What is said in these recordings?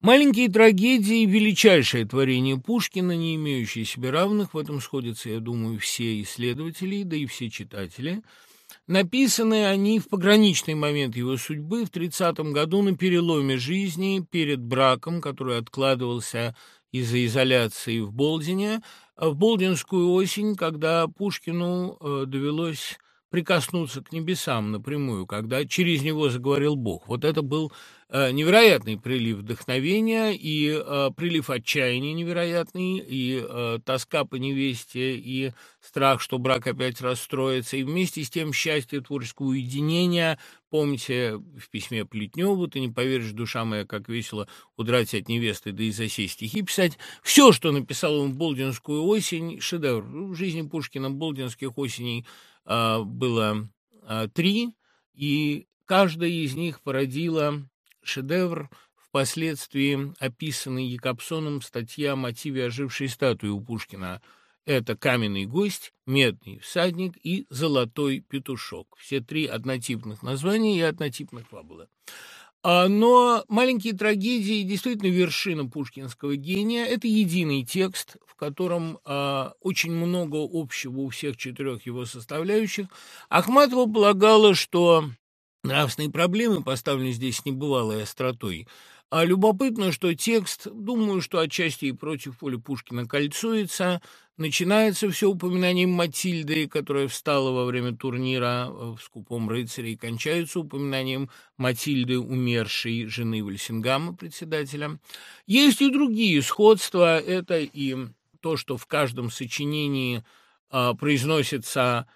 Маленькие трагедии – величайшее творение Пушкина, не имеющее себе равных, в этом сходятся, я думаю, все исследователи, да и все читатели. Написаны они в пограничный момент его судьбы, в 30-м году на переломе жизни, перед браком, который откладывался из-за изоляции в Болдине, в Болдинскую осень, когда Пушкину э, довелось прикоснуться к небесам напрямую, когда через него заговорил Бог. Вот это был Э, невероятный прилив вдохновения и э, прилив отчаяния невероятный, и э, тоска по невесте, и страх, что брак опять расстроится, и вместе с тем счастье творческого уединения. Помните в письме Плетневу «Ты не поверишь, душа моя, как весело удрать от невесты, да и засесть стихи писать». Все, что написал он в «Болдинскую осень», шедевр. В жизни Пушкина «Болдинских осеней» было э, три, и каждая из них породила шедевр, впоследствии описанный Якобсоном статья о мотиве ожившей статуи у Пушкина. Это «Каменный гость», «Медный всадник» и «Золотой петушок». Все три однотипных названия и однотипных фабулы. А, но «Маленькие трагедии» действительно вершина пушкинского гения. Это единый текст, в котором а, очень много общего у всех четырех его составляющих. Ахматова полагала, что Нравственные проблемы поставлены здесь небывалой остротой. А любопытно, что текст, думаю, что отчасти и против Поля Пушкина кольцуется, начинается все упоминанием Матильды, которая встала во время турнира в «Скупом рыцаре», и кончается упоминанием Матильды, умершей жены Вальсингама, председателя. Есть и другие сходства. Это и то, что в каждом сочинении а, произносится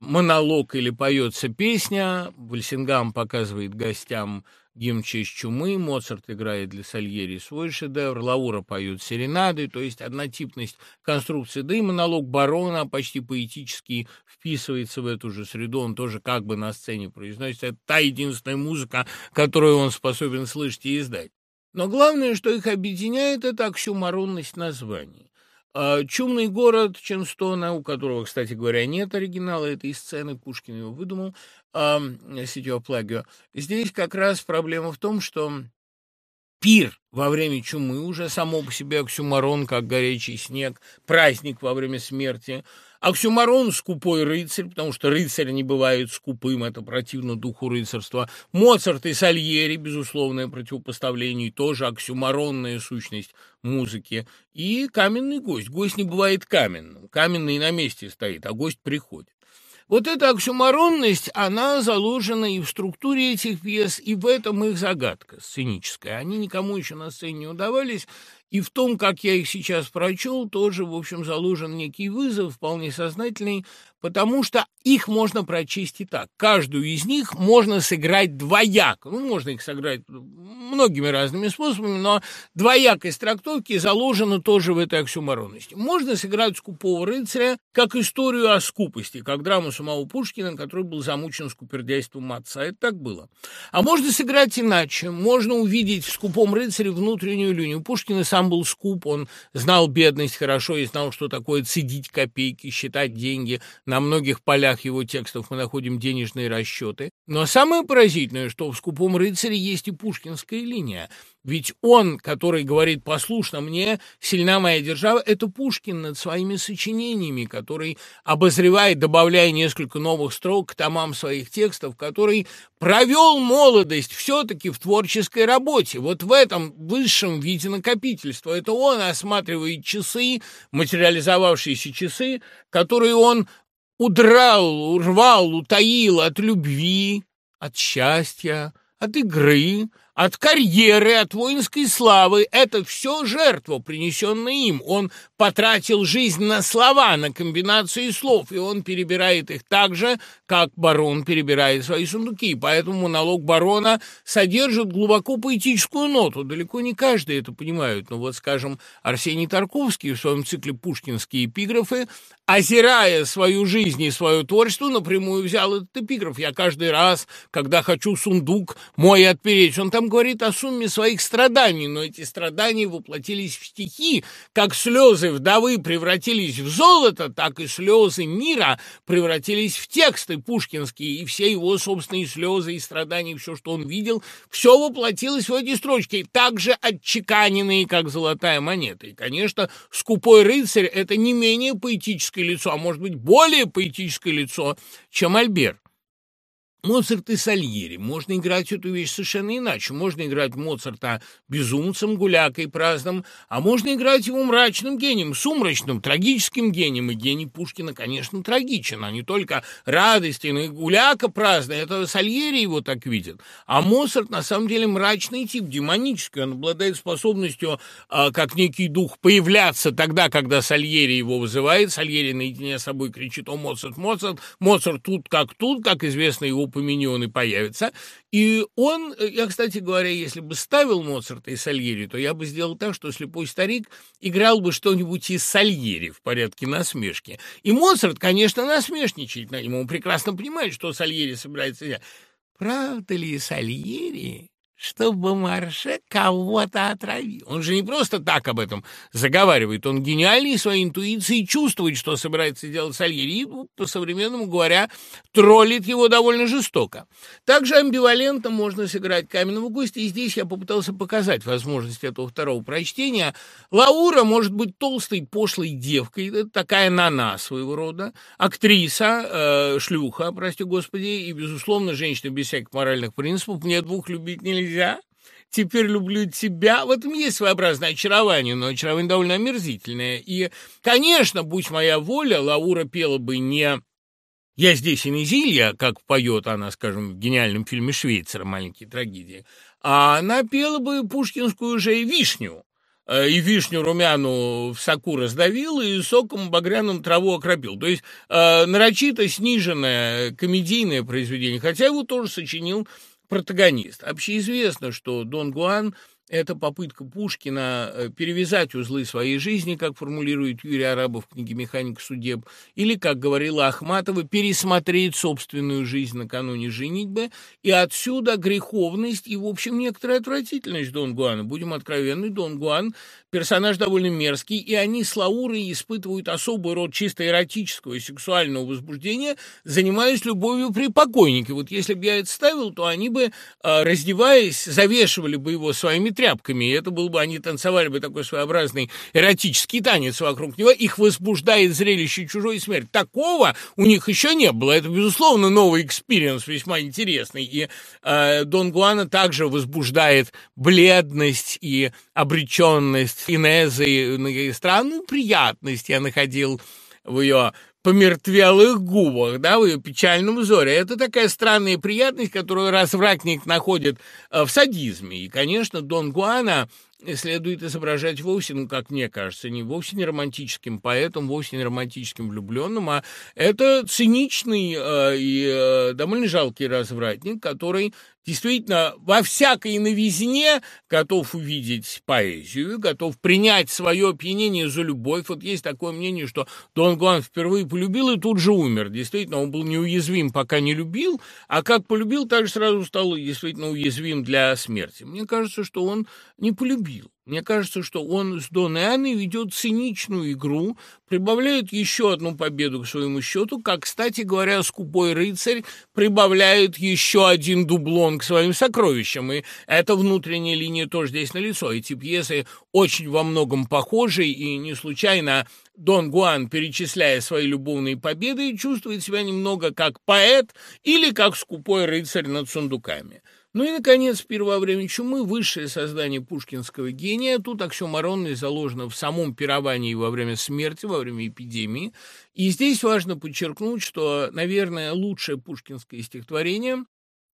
монолог или поется песня, Вальсингам показывает гостям гимн честь чумы, Моцарт играет для Сальери свой шедевр, Лаура поет серенады, то есть однотипность конструкции, да и монолог барона почти поэтически вписывается в эту же среду, он тоже как бы на сцене произносится, это та единственная музыка, которую он способен слышать и издать. Но главное, что их объединяет, это оксюморонность названий. А, «Чумный город» Ченстона, у которого, кстати говоря, нет оригинала этой сцены, Пушкин его выдумал, Ситио Плагио. Здесь как раз проблема в том, что пир во время чумы уже само по себе оксюмарон, как горячий снег, праздник во время смерти – Оксюмарон – скупой рыцарь, потому что рыцарь не бывает скупым, это противно духу рыцарства. Моцарт и Сальери – безусловное противопоставление, тоже оксюмаронная сущность музыки. И каменный гость. Гость не бывает каменным. Каменный на месте стоит, а гость приходит. Вот эта оксюмаронность, она заложена и в структуре этих пьес, и в этом их загадка сценическая. Они никому еще на сцене не удавались, и в том, как я их сейчас прочел, тоже, в общем, заложен некий вызов, вполне сознательный, потому что их можно прочесть и так. Каждую из них можно сыграть двояко. Ну, можно их сыграть многими разными способами, но двоякость трактовки заложена тоже в этой оксюморонности. Можно сыграть скупого рыцаря как историю о скупости, как драму самого Пушкина, который был замучен скупердяйством отца. Это так было. А можно сыграть иначе. Можно увидеть в скупом рыцаре внутреннюю линию. Пушкин и сам был скуп, он знал бедность хорошо и знал, что такое цедить копейки, считать деньги, на многих полях его текстов мы находим денежные расчеты. Но самое поразительное, что в «Скупом рыцаре» есть и пушкинская линия. Ведь он, который говорит «послушно мне, сильна моя держава», это Пушкин над своими сочинениями, который обозревает, добавляя несколько новых строк к томам своих текстов, который провел молодость все-таки в творческой работе. Вот в этом высшем виде накопительства. Это он осматривает часы, материализовавшиеся часы, которые он удрал, урвал, утаил от любви, от счастья, от игры, от карьеры, от воинской славы. Это все жертва, принесенная им. Он потратил жизнь на слова, на комбинации слов, и он перебирает их так же, как барон перебирает свои сундуки. Поэтому монолог барона содержит глубоко поэтическую ноту. Далеко не каждый это понимает. Но вот, скажем, Арсений Тарковский в своем цикле «Пушкинские эпиграфы», озирая свою жизнь и свое творчество, напрямую взял этот эпиграф. Я каждый раз, когда хочу сундук мой отпереть, он там говорит о сумме своих страданий, но эти страдания воплотились в стихи, как слезы вдовы превратились в золото, так и слезы мира превратились в тексты пушкинские, и все его собственные слезы и страдания, все, что он видел, все воплотилось в эти строчки, так же отчеканенные, как золотая монета. И, конечно, «Скупой рыцарь» — это не менее поэтическое лицо, а может быть, более поэтическое лицо, чем Альбер. Моцарт и Сальери. Можно играть эту вещь совершенно иначе. Можно играть Моцарта безумцем, гулякой праздным, а можно играть его мрачным гением, сумрачным, трагическим гением. И гений Пушкина, конечно, трагичен, а не только радостен и гуляка праздный. Это Сальери его так видит. А Моцарт, на самом деле, мрачный тип, демонический. Он обладает способностью, э, как некий дух, появляться тогда, когда Сальери его вызывает. Сальери наедине с собой кричит «О, Моцарт, Моцарт!» Моцарт тут как тут, как известно, его и появится. И он, я, кстати говоря, если бы ставил Моцарта и Сальери, то я бы сделал так, что слепой старик играл бы что-нибудь из Сальери в порядке насмешки. И Моцарт, конечно, насмешничает на нем. Он прекрасно понимает, что Сальери собирается делать. Правда ли Сальери чтобы Марше кого-то отравил. Он же не просто так об этом заговаривает, он гениальный своей интуицией чувствует, что собирается делать Сальери, ну, по-современному говоря, троллит его довольно жестоко. Также амбивалентно можно сыграть каменного гостя, и здесь я попытался показать возможность этого второго прочтения. Лаура может быть толстой, пошлой девкой, это такая нана своего рода, актриса, э, шлюха, прости господи, и, безусловно, женщина без всяких моральных принципов, мне двух любить нельзя, нельзя. Теперь люблю тебя. В этом есть своеобразное очарование, но очарование довольно омерзительное. И, конечно, будь моя воля, Лаура пела бы не «Я здесь и не Зилья», как поет она, скажем, в гениальном фильме Швейцера «Маленькие трагедии», а она пела бы пушкинскую уже «Вишню», э, и вишню румяну в соку раздавил, и соком багряным траву окропил. То есть э, нарочито сниженное комедийное произведение, хотя его тоже сочинил протагонист. Общеизвестно, что Дон Гуан это попытка Пушкина э, перевязать узлы своей жизни, как формулирует Юрий Арабов в книге «Механик судеб», или, как говорила Ахматова, пересмотреть собственную жизнь накануне женитьбы, и отсюда греховность и, в общем, некоторая отвратительность Дон Гуана. Будем откровенны, Дон Гуан – персонаж довольно мерзкий, и они с Лаурой испытывают особый род чисто эротического и сексуального возбуждения, занимаясь любовью при покойнике. Вот если бы я это ставил, то они бы, э, раздеваясь, завешивали бы его своими тряпками, и это был бы, они танцевали бы такой своеобразный эротический танец вокруг него, их возбуждает зрелище чужой смерти. Такого у них еще не было. Это, безусловно, новый experience, весьма интересный. И э, Дон Гуана также возбуждает бледность и обреченность Инезы, странную приятность я находил в ее помертвелых губах, да, в ее печальном взоре. Это такая странная приятность, которую развратник находит э, в садизме. И, конечно, Дон Гуана следует изображать вовсе, ну, как мне кажется, не вовсе не романтическим поэтом, вовсе не романтическим влюбленным, а это циничный э, и э, довольно жалкий развратник, который действительно во всякой новизне готов увидеть поэзию, готов принять свое опьянение за любовь. Вот есть такое мнение, что Дон Гуан впервые полюбил и тут же умер. Действительно, он был неуязвим, пока не любил, а как полюбил, так же сразу стал действительно уязвим для смерти. Мне кажется, что он не полюбил. Мне кажется, что он с Дон Анной ведет циничную игру, прибавляет еще одну победу к своему счету, как, кстати говоря, скупой рыцарь прибавляет еще один дублон к своим сокровищам. И эта внутренняя линия тоже здесь налицо. Эти пьесы очень во многом похожи, и не случайно Дон Гуан, перечисляя свои любовные победы, чувствует себя немного как поэт или как скупой рыцарь над сундуками. Ну и, наконец, «Пир во время чумы» – высшее создание пушкинского гения. Тут аксиомаронность заложена в самом пировании во время смерти, во время эпидемии. И здесь важно подчеркнуть, что, наверное, лучшее пушкинское стихотворение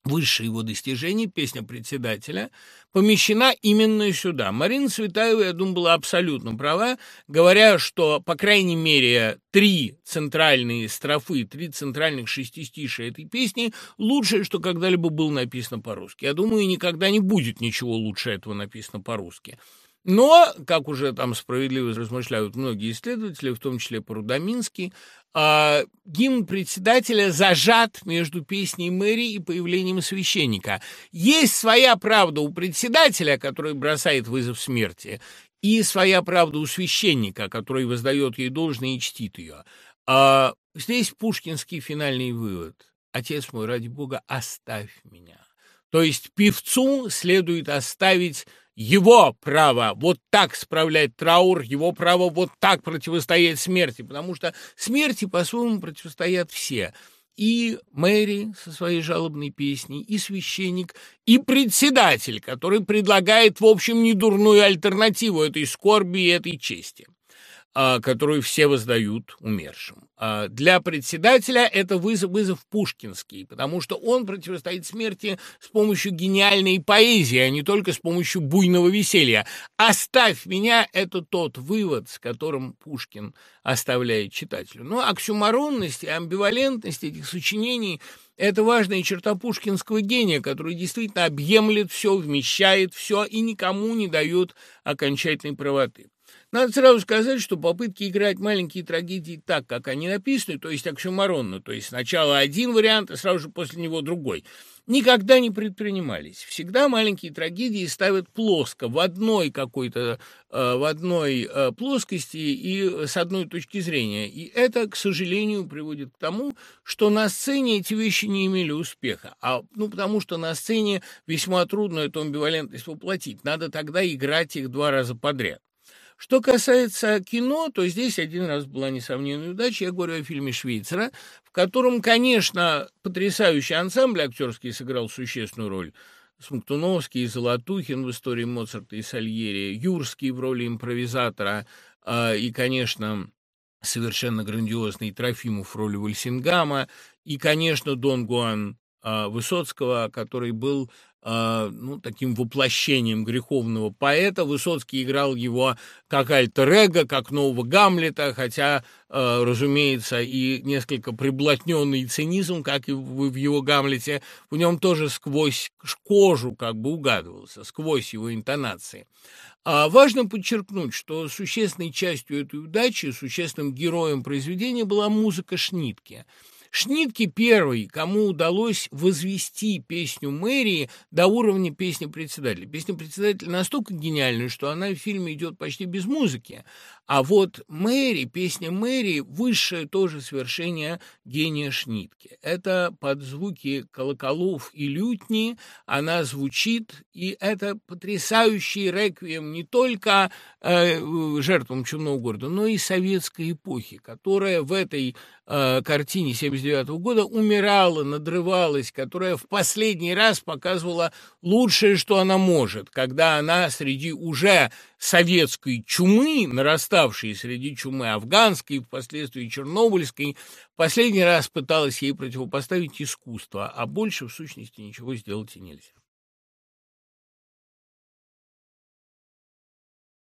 высшее его достижение, песня председателя, помещена именно сюда. Марина Цветаева, я думаю, была абсолютно права, говоря, что, по крайней мере, три центральные строфы, три центральных шестистишия этой песни – лучшее, что когда-либо было написано по-русски. Я думаю, никогда не будет ничего лучше этого написано по-русски. Но, как уже там справедливо размышляют многие исследователи, в том числе Парудаминский, э, гимн председателя зажат между песней Мэри и появлением священника. Есть своя правда у председателя, который бросает вызов смерти, и своя правда у священника, который воздает ей должное и чтит ее. А здесь пушкинский финальный вывод. «Отец мой, ради Бога, оставь меня». То есть певцу следует оставить его право вот так справлять траур, его право вот так противостоять смерти, потому что смерти по-своему противостоят все. И Мэри со своей жалобной песней, и священник, и председатель, который предлагает, в общем, недурную альтернативу этой скорби и этой чести. А, которую все воздают умершим. А, для председателя это вызов, вызов пушкинский, потому что он противостоит смерти с помощью гениальной поэзии, а не только с помощью буйного веселья. «Оставь меня» — это тот вывод, с которым Пушкин оставляет читателю. Но оксюмаронность и амбивалентность этих сочинений — это важная черта пушкинского гения, который действительно объемлет все, вмещает все и никому не дает окончательной правоты. Надо сразу сказать, что попытки играть маленькие трагедии так, как они написаны, то есть оксюмаронно, то есть сначала один вариант, а сразу же после него другой, никогда не предпринимались. Всегда маленькие трагедии ставят плоско, в одной какой-то, э, в одной э, плоскости и с одной точки зрения. И это, к сожалению, приводит к тому, что на сцене эти вещи не имели успеха. А, ну, потому что на сцене весьма трудно эту амбивалентность воплотить. Надо тогда играть их два раза подряд. Что касается кино, то здесь один раз была несомненная удача. Я говорю о фильме «Швейцара», в котором, конечно, потрясающий ансамбль актерский сыграл существенную роль. Смоктуновский, Золотухин в истории Моцарта и Сальери, Юрский в роли импровизатора э, и, конечно, совершенно грандиозный Трофимов в роли Вальсингама и, конечно, Дон Гуан э, Высоцкого, который был а, ну, таким воплощением греховного поэта. Высоцкий играл его как альтер как нового Гамлета, хотя, а, разумеется, и несколько приблотненный цинизм, как и в его Гамлете, в нем тоже сквозь кожу как бы угадывался, сквозь его интонации. А важно подчеркнуть, что существенной частью этой удачи, существенным героем произведения была музыка Шнитке – Шнитке первый, кому удалось возвести песню мэрии до уровня песни председателя. Песня председателя настолько гениальная, что она в фильме идет почти без музыки. А вот Мэри, песня Мэри, высшее тоже свершение гения Шнитке. Это под звуки колоколов и лютни, она звучит, и это потрясающий реквием не только э, жертвам чумного города, но и советской эпохи, которая в этой э, картине 79 года умирала, надрывалась, которая в последний раз показывала лучшее, что она может, когда она среди уже советской чумы, нараставшей среди чумы афганской, впоследствии чернобыльской, последний раз пыталась ей противопоставить искусство, а больше в сущности ничего сделать и нельзя.